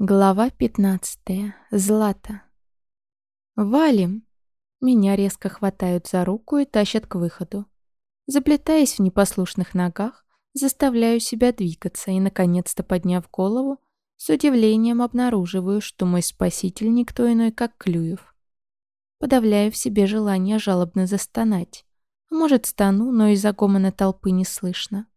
Глава 15. Злата. «Валим!» Меня резко хватают за руку и тащат к выходу. Заплетаясь в непослушных ногах, заставляю себя двигаться и, наконец-то подняв голову, с удивлением обнаруживаю, что мой спаситель никто иной, как Клюев. Подавляю в себе желание жалобно застонать. Может, стану, но из-за гомона толпы не слышно.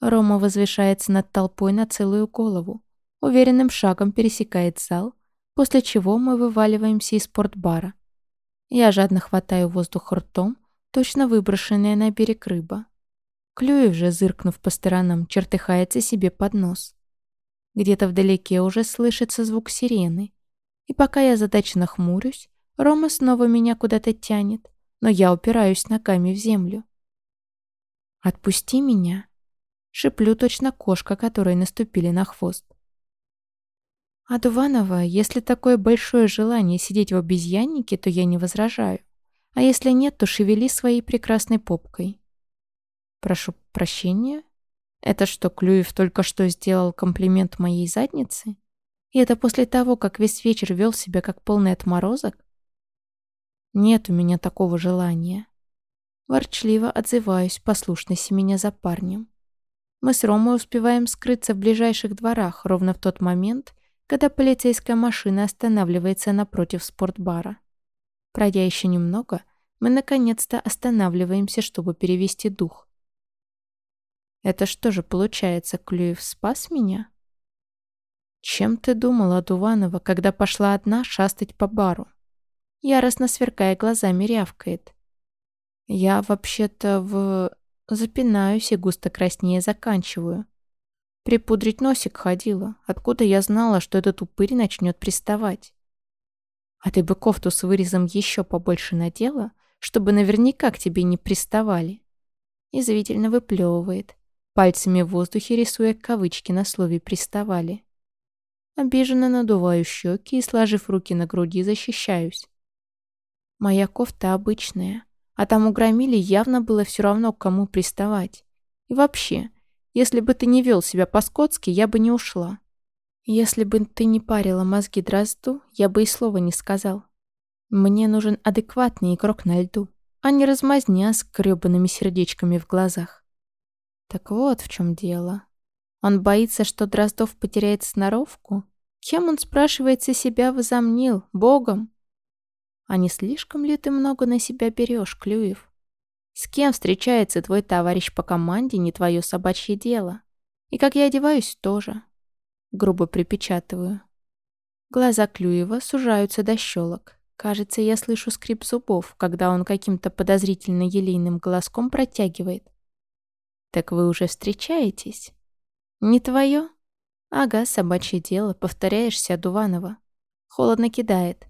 Рома возвышается над толпой на целую голову уверенным шагом пересекает зал, после чего мы вываливаемся из спортбара. Я жадно хватаю воздух ртом, точно выброшенная на берег рыба. Клюев же, зыркнув по сторонам, чертыхается себе под нос. Где-то вдалеке уже слышится звук сирены. И пока я задачно хмурюсь, Рома снова меня куда-то тянет, но я упираюсь ногами в землю. «Отпусти меня!» Шиплю точно кошка, которой наступили на хвост. А Дуванова, если такое большое желание сидеть в обезьяннике, то я не возражаю. А если нет, то шевели своей прекрасной попкой. Прошу прощения? Это что, Клюев только что сделал комплимент моей заднице? И это после того, как весь вечер вел себя как полный отморозок? Нет у меня такого желания. Ворчливо отзываюсь, послушно меня за парнем. Мы с Ромой успеваем скрыться в ближайших дворах ровно в тот момент, когда полицейская машина останавливается напротив спортбара. Пройдя еще немного, мы наконец-то останавливаемся, чтобы перевести дух. Это что же получается, Клюев спас меня? Чем ты думала, Дуванова, когда пошла одна шастать по бару? Яростно сверкая глазами рявкает. Я вообще-то в... Запинаюсь и густо краснее заканчиваю. Припудрить носик ходила. Откуда я знала, что этот упырь начнет приставать? А ты бы кофту с вырезом еще побольше надела, чтобы наверняка к тебе не приставали. Извительно выплевывает, пальцами в воздухе рисуя кавычки на слове «приставали». Обиженно надуваю щеки и, сложив руки на груди, защищаюсь. Моя кофта обычная, а там у громили явно было все равно, к кому приставать. И вообще, если бы ты не вел себя по-скотски, я бы не ушла. Если бы ты не парила мозги дрозду, я бы и слова не сказал. Мне нужен адекватный игрок на льду, а не размазня с грёбаными сердечками в глазах. Так вот в чем дело. Он боится, что Дроздов потеряет сноровку? Кем он, спрашивается, себя возомнил? Богом? А не слишком ли ты много на себя берешь, Клюев? С кем встречается твой товарищ по команде, не твое собачье дело. И как я одеваюсь, тоже. Грубо припечатываю. Глаза Клюева сужаются до щелок. Кажется, я слышу скрип зубов, когда он каким-то подозрительно елейным голоском протягивает. «Так вы уже встречаетесь?» «Не твое?» «Ага, собачье дело, повторяешься, Дуванова». Холодно кидает.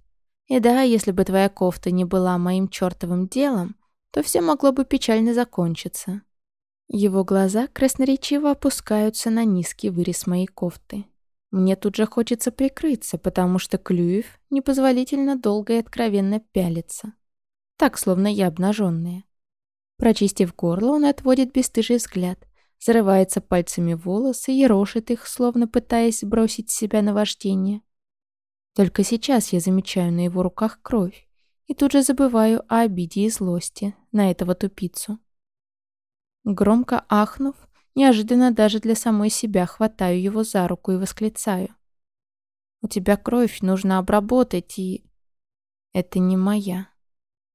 «И да, если бы твоя кофта не была моим чертовым делом, то все могло бы печально закончиться. Его глаза красноречиво опускаются на низкий вырез моей кофты. Мне тут же хочется прикрыться, потому что Клюев непозволительно долго и откровенно пялится. Так, словно я обнаженная. Прочистив горло, он отводит бесстыжий взгляд, зарывается пальцами в волосы рошит их, словно пытаясь сбросить с себя наваждение. Только сейчас я замечаю на его руках кровь и тут же забываю о обиде и злости на этого тупицу. Громко ахнув, неожиданно даже для самой себя хватаю его за руку и восклицаю. «У тебя кровь, нужно обработать и...» «Это не моя».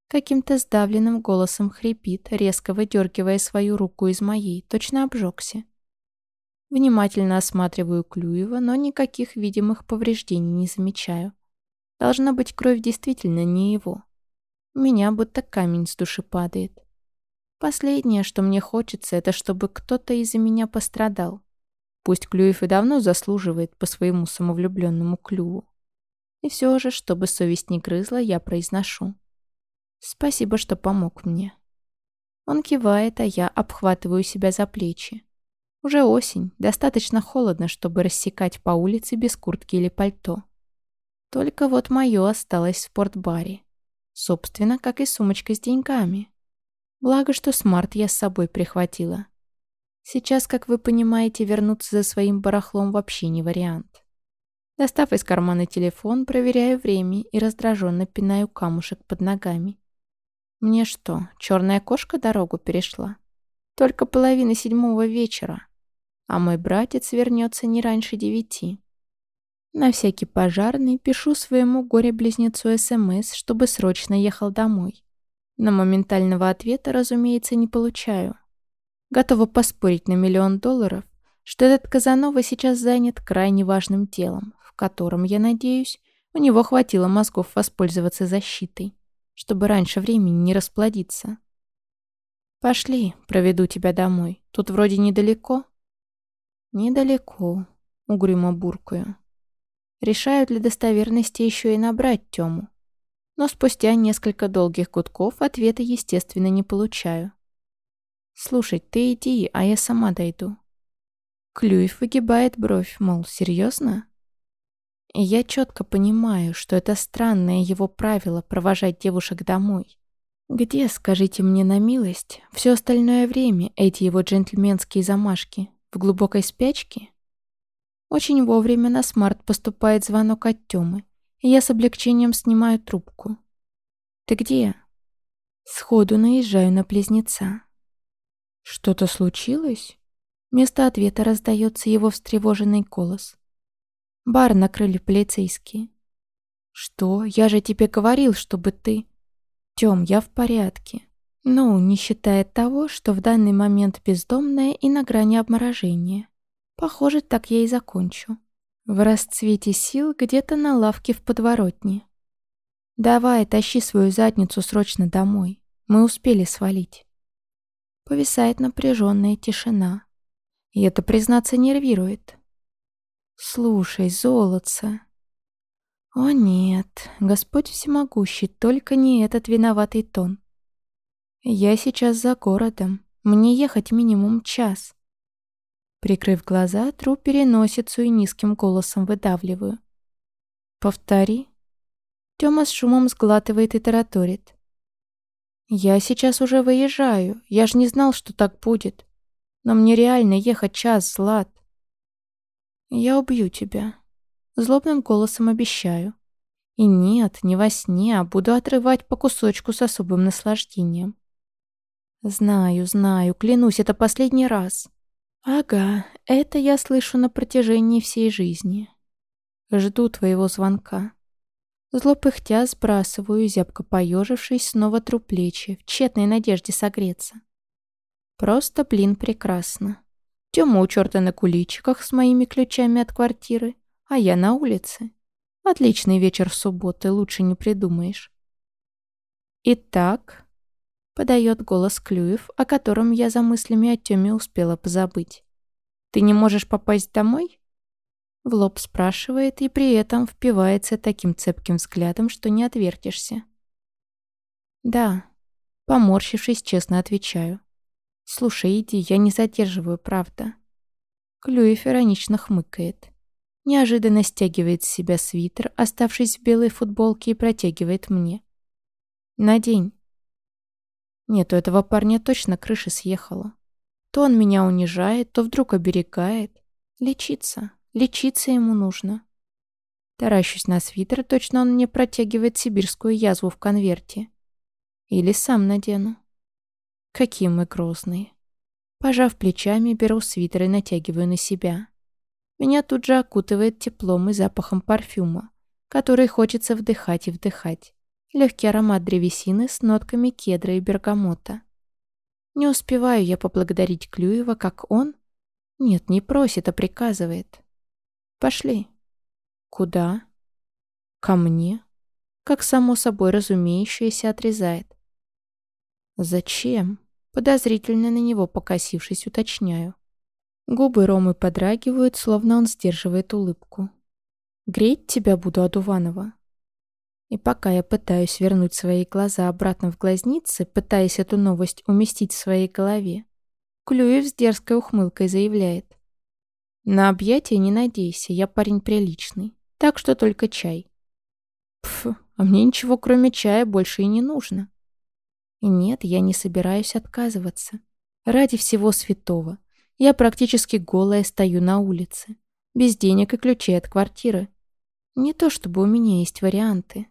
Каким-то сдавленным голосом хрипит, резко выдергивая свою руку из моей, точно обжегся. Внимательно осматриваю Клюева, но никаких видимых повреждений не замечаю. Должна быть, кровь действительно не его. Меня будто камень с души падает. Последнее, что мне хочется, это чтобы кто-то из-за меня пострадал. Пусть Клюев и давно заслуживает по своему самовлюбленному клюву. И все же, чтобы совесть не грызла, я произношу. Спасибо, что помог мне. Он кивает, а я обхватываю себя за плечи. Уже осень, достаточно холодно, чтобы рассекать по улице без куртки или пальто. Только вот мое осталось в спортбаре. Собственно, как и сумочка с деньгами. Благо, что смарт я с собой прихватила. Сейчас, как вы понимаете, вернуться за своим барахлом вообще не вариант. Достав из кармана телефон, проверяю время и раздраженно пинаю камушек под ногами. Мне что, черная кошка дорогу перешла? Только половина седьмого вечера, а мой братец вернется не раньше девяти. На всякий пожарный пишу своему горе-близнецу СМС, чтобы срочно ехал домой. Но моментального ответа, разумеется, не получаю. Готова поспорить на миллион долларов, что этот Казанова сейчас занят крайне важным делом, котором, я надеюсь, у него хватило мозгов воспользоваться защитой, чтобы раньше времени не расплодиться. «Пошли, проведу тебя домой. Тут вроде недалеко». «Недалеко», — угрюмо буркую. Решаю для достоверности еще и набрать Тему. Но спустя несколько долгих гудков ответа, естественно, не получаю. «Слушай, ты иди, а я сама дойду». Клюев выгибает бровь, мол, серьезно? И я четко понимаю, что это странное его правило провожать девушек домой. Где, скажите мне на милость, все остальное время эти его джентльменские замашки? В глубокой спячке? Очень вовремя на смарт поступает звонок от Тёмы, и я с облегчением снимаю трубку. «Ты где?» Сходу наезжаю на близнеца. «Что-то случилось?» Вместо ответа раздается его встревоженный голос. Бар накрыли полицейские. Что? Я же тебе говорил, чтобы ты... Тём, я в порядке. Ну, не считая того, что в данный момент бездомная и на грани обморожения. Похоже, так я и закончу. В расцвете сил где-то на лавке в подворотне. Давай, тащи свою задницу срочно домой. Мы успели свалить. Повисает напряженная тишина. И это, признаться, нервирует. «Слушай, золотце!» «О нет, Господь всемогущий, только не этот виноватый тон. Я сейчас за городом, мне ехать минимум час». Прикрыв глаза, тру переносицу и низким голосом выдавливаю. «Повтори». Тёма с шумом сглатывает и тараторит. «Я сейчас уже выезжаю, я ж не знал, что так будет. Но мне реально ехать час, Злат. «Я убью тебя», — злобным голосом обещаю. И нет, не во сне, а буду отрывать по кусочку с особым наслаждением. Знаю, знаю, клянусь, это последний раз. Ага, это я слышу на протяжении всей жизни. Жду твоего звонка. Зло пыхтя сбрасываю, зябко поежившись, снова тру плечи, в тщетной надежде согреться. Просто, блин, прекрасно. Тёма у чёрта на куличиках с моими ключами от квартиры, а я на улице. Отличный вечер субботы, лучше не придумаешь. «Итак», — подает голос Клюев, о котором я за мыслями о Тёме успела позабыть. «Ты не можешь попасть домой?» В лоб спрашивает и при этом впивается таким цепким взглядом, что не отвертишься. «Да», — поморщившись, честно отвечаю. «Слушай, иди, я не задерживаю, правда». Клюев иронично хмыкает. Неожиданно стягивает с себя свитер, оставшись в белой футболке, и протягивает мне. «Надень». Нет, у этого парня точно крыша съехала. То он меня унижает, то вдруг оберегает. Лечиться. Лечиться ему нужно. Таращусь на свитер, точно он мне протягивает сибирскую язву в конверте. Или сам надену. Какие мы грозные. Пожав плечами, беру свитер и натягиваю на себя. Меня тут же окутывает теплом и запахом парфюма, который хочется вдыхать и вдыхать. Легкий аромат древесины с нотками кедра и бергамота. Не успеваю я поблагодарить Клюева, как он... Нет, не просит, а приказывает. Пошли. Куда? Ко мне? Как само собой разумеющееся отрезает. «Зачем?» Подозрительно на него покосившись, уточняю. Губы Ромы подрагивают, словно он сдерживает улыбку. «Греть тебя буду, Адуванова?» И пока я пытаюсь вернуть свои глаза обратно в глазницы, пытаясь эту новость уместить в своей голове, Клюев с дерзкой ухмылкой заявляет. «На объятия не надейся, я парень приличный, так что только чай». Пф, а мне ничего кроме чая больше и не нужно. И нет, я не собираюсь отказываться. Ради всего святого. Я практически голая стою на улице. Без денег и ключей от квартиры. Не то чтобы у меня есть варианты.